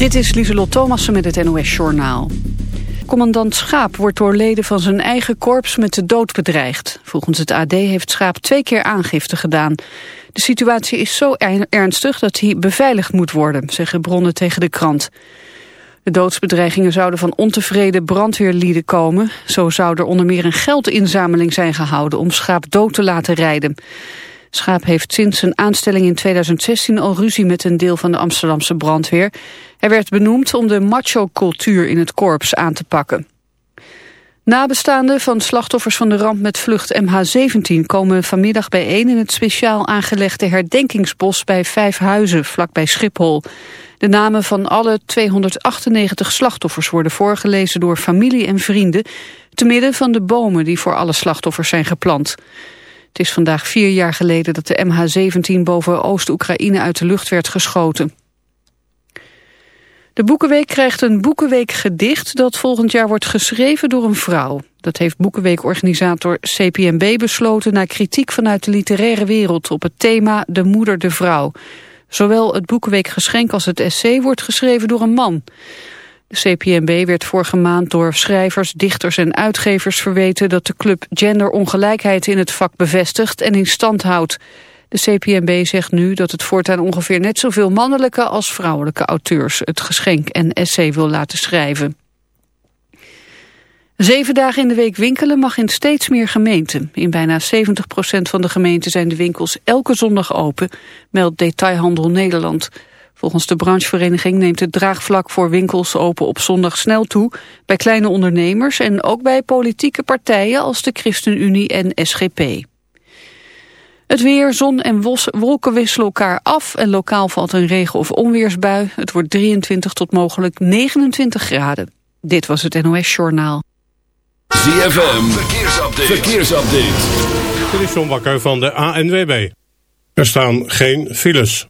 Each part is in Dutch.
Dit is Lieselot Thomassen met het NOS-journaal. Commandant Schaap wordt door leden van zijn eigen korps met de dood bedreigd. Volgens het AD heeft Schaap twee keer aangifte gedaan. De situatie is zo ernstig dat hij beveiligd moet worden, zeggen bronnen tegen de krant. De doodsbedreigingen zouden van ontevreden brandweerlieden komen. Zo zou er onder meer een geldinzameling zijn gehouden om Schaap dood te laten rijden. Schaap heeft sinds zijn aanstelling in 2016 al ruzie met een deel van de Amsterdamse brandweer. Hij werd benoemd om de macho-cultuur in het korps aan te pakken. Nabestaanden van slachtoffers van de ramp met vlucht MH17 komen vanmiddag bijeen in het speciaal aangelegde herdenkingsbos bij Vijfhuizen, vlakbij Schiphol. De namen van alle 298 slachtoffers worden voorgelezen door familie en vrienden, te midden van de bomen die voor alle slachtoffers zijn geplant. Het is vandaag vier jaar geleden dat de MH17 boven Oost-Oekraïne uit de lucht werd geschoten. De Boekenweek krijgt een Boekenweek-gedicht dat volgend jaar wordt geschreven door een vrouw. Dat heeft Boekenweek-organisator CPMB besloten na kritiek vanuit de literaire wereld op het thema De Moeder de Vrouw. Zowel het Boekenweek-geschenk als het essay wordt geschreven door een man. De CPMB werd vorige maand door schrijvers, dichters en uitgevers verweten dat de club genderongelijkheid in het vak bevestigt en in stand houdt. De CPMB zegt nu dat het voortaan ongeveer net zoveel mannelijke als vrouwelijke auteurs het geschenk en essay wil laten schrijven. Zeven dagen in de week winkelen mag in steeds meer gemeenten. In bijna 70% van de gemeenten zijn de winkels elke zondag open, meldt Detailhandel Nederland. Volgens de branchevereniging neemt het draagvlak voor winkels open op zondag snel toe, bij kleine ondernemers en ook bij politieke partijen als de ChristenUnie en SGP. Het weer, zon en wolken wisselen elkaar af en lokaal valt een regen- of onweersbui. Het wordt 23 tot mogelijk 29 graden. Dit was het NOS Journaal. ZFM, verkeersupdate. verkeersupdate. Dit is John Bakker van de ANWB. Er staan geen files.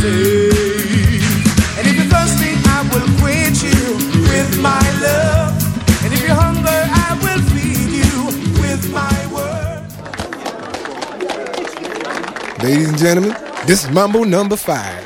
I. And if you're thirsty, I will quench you with my love. And if you're hungry, I will feed you with my word. Ladies and gentlemen, this is Mambo number five.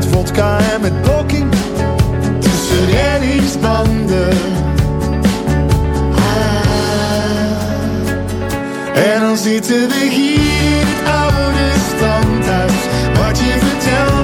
met vodka en met blokking tussen reddingsbanden. Ah. En dan zitten we hier in het oude standhuis. Wat je vertelt.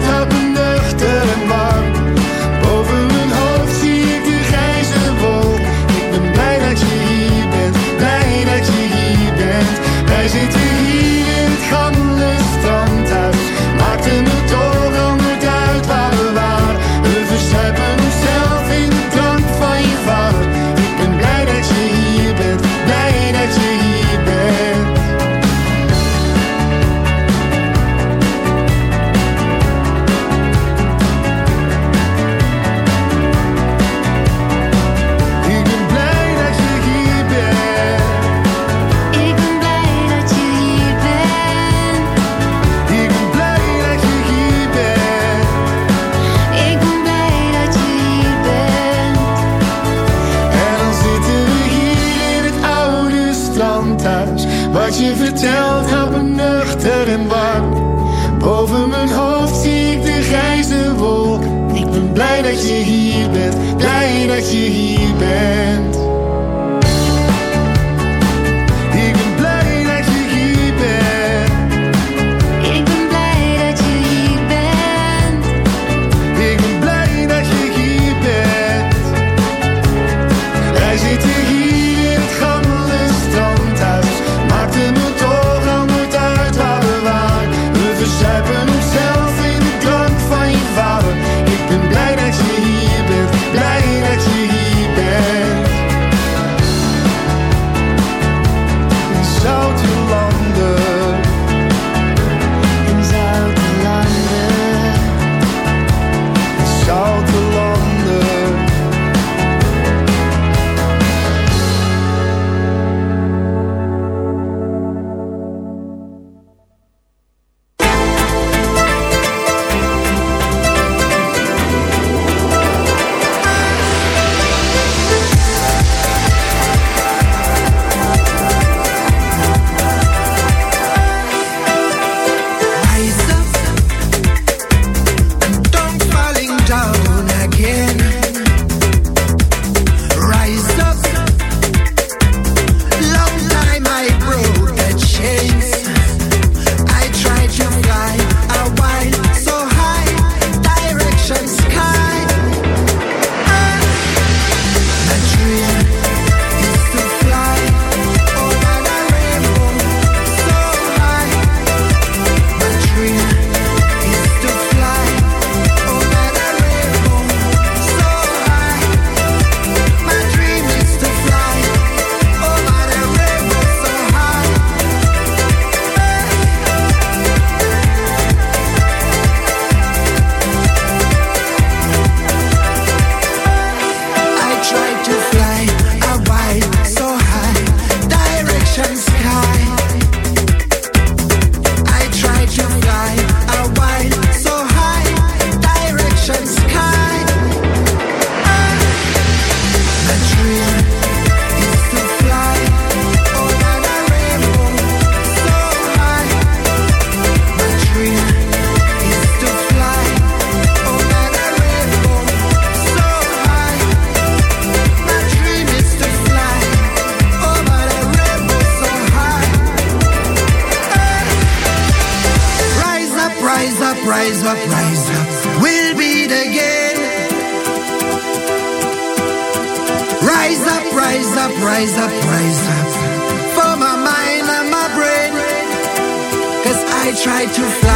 Try to fly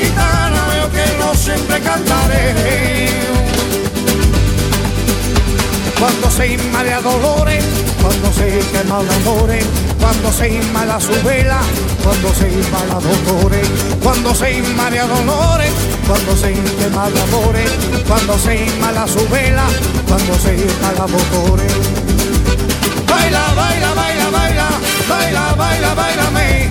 Gitana veo que no siempre cantaré. Cuando se inmala dolores, cuando se quema el amores, cuando se inmala su vela, cuando se inmala dolores, cuando se inmala dolores, cuando se quema el amores, cuando se inmala su vela, cuando se inmala dolores. Baila, baila, baila, baila, baila, baila, bailame,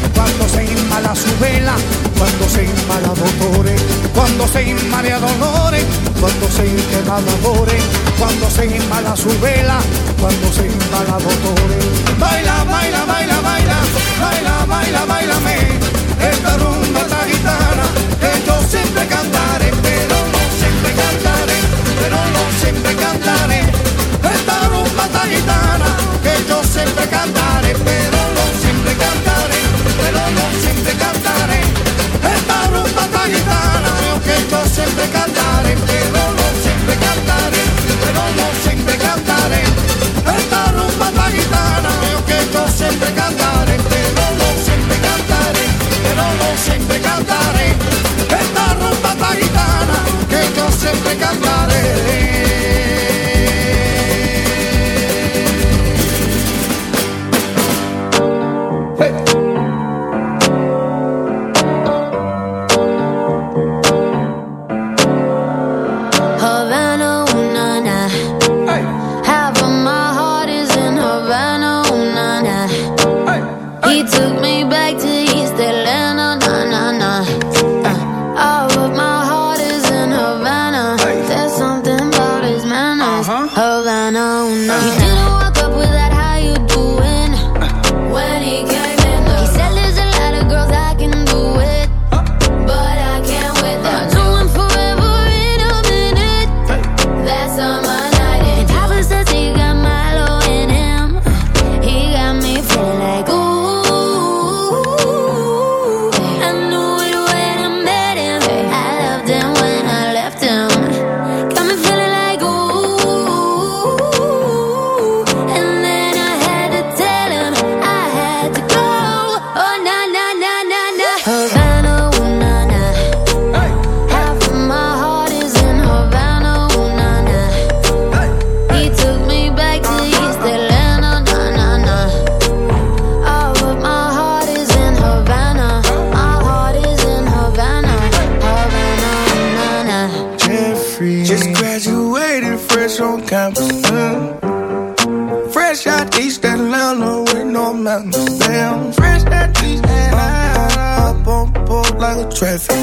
cuando se inmala su vela, cuando se inmala dolores, cuando se inmala dolores, cuando se de amores, cuando se inmala su vela, cuando se inmala dolores. Baila, baila, baila, baila, baila, baila, bailame, esta rumba esta gitana, que yo siempre cantaré, pero no siempre cantaré, pero no siempre cantaré. Esta rumba esta gitana, que yo siempre cantaré, siempre cantaré, pero no siempre cantaré, pero no siempre cantaré. Esta rumba gitana, que yo siempre cantaré. 12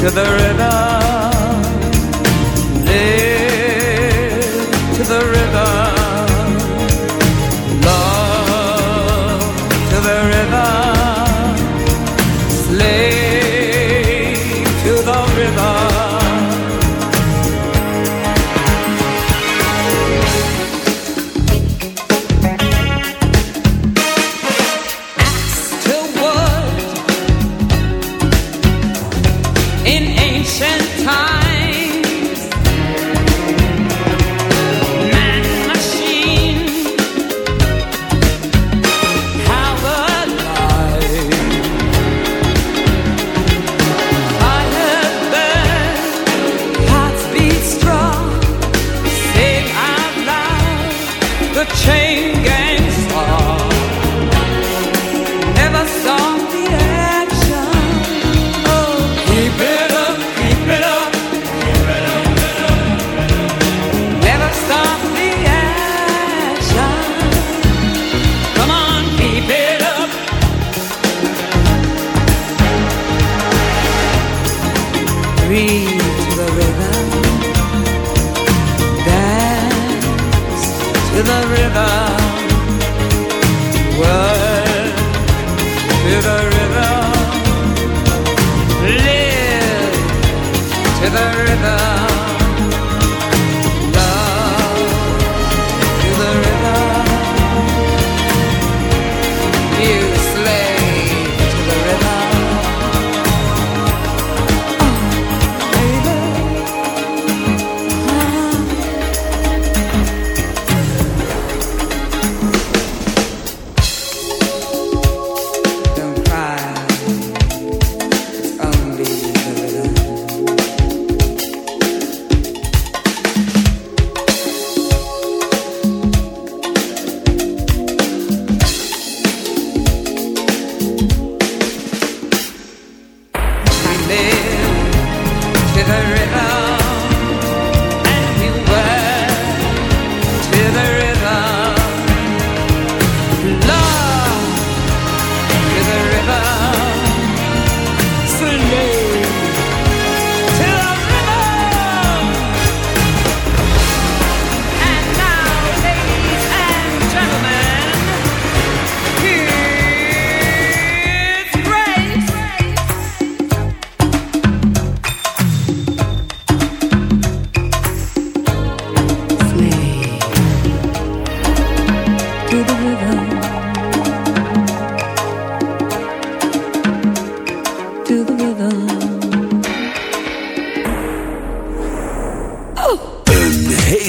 to the river.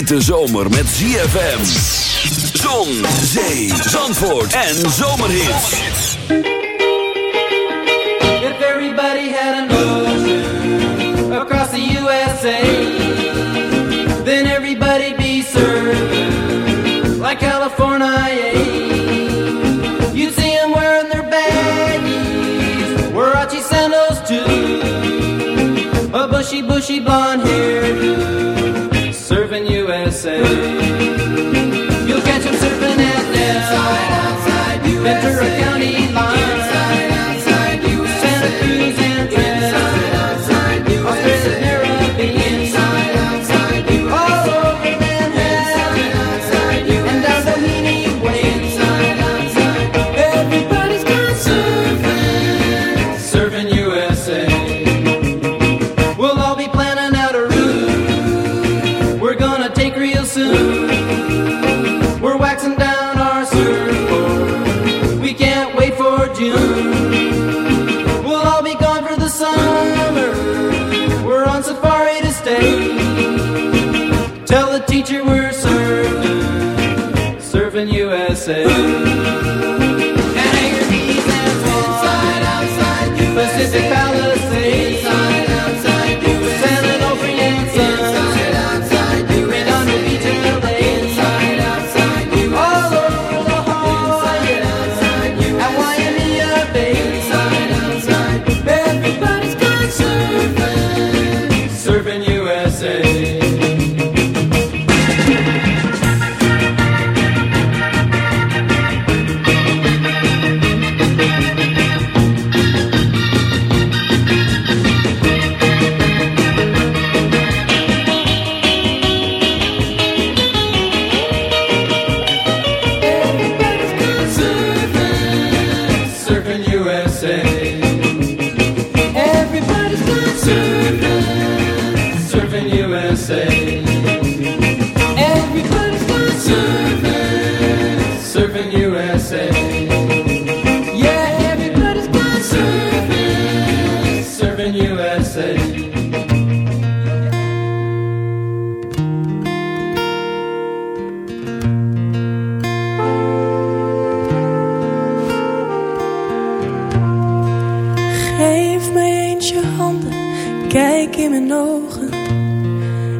Hete zomer met ZFM. Zon, zee, zandvoort en zomerhits. If everybody had an ocean across the USA, then everybody'd be served like California. You'd see them wearing their baggies, Warachi sandals too, a bushy, bushy blonde hair, serving USA. You'll catch them surfing at Ventura County line.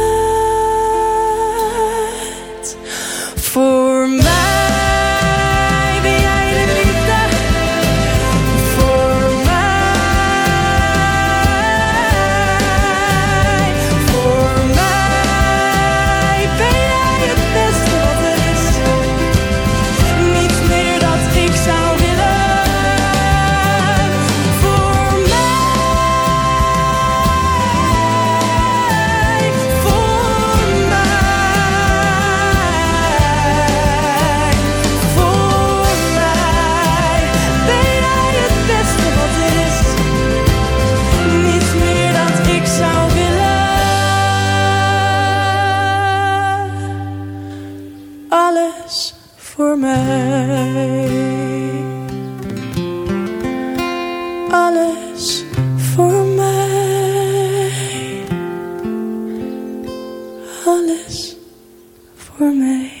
alles voor mij.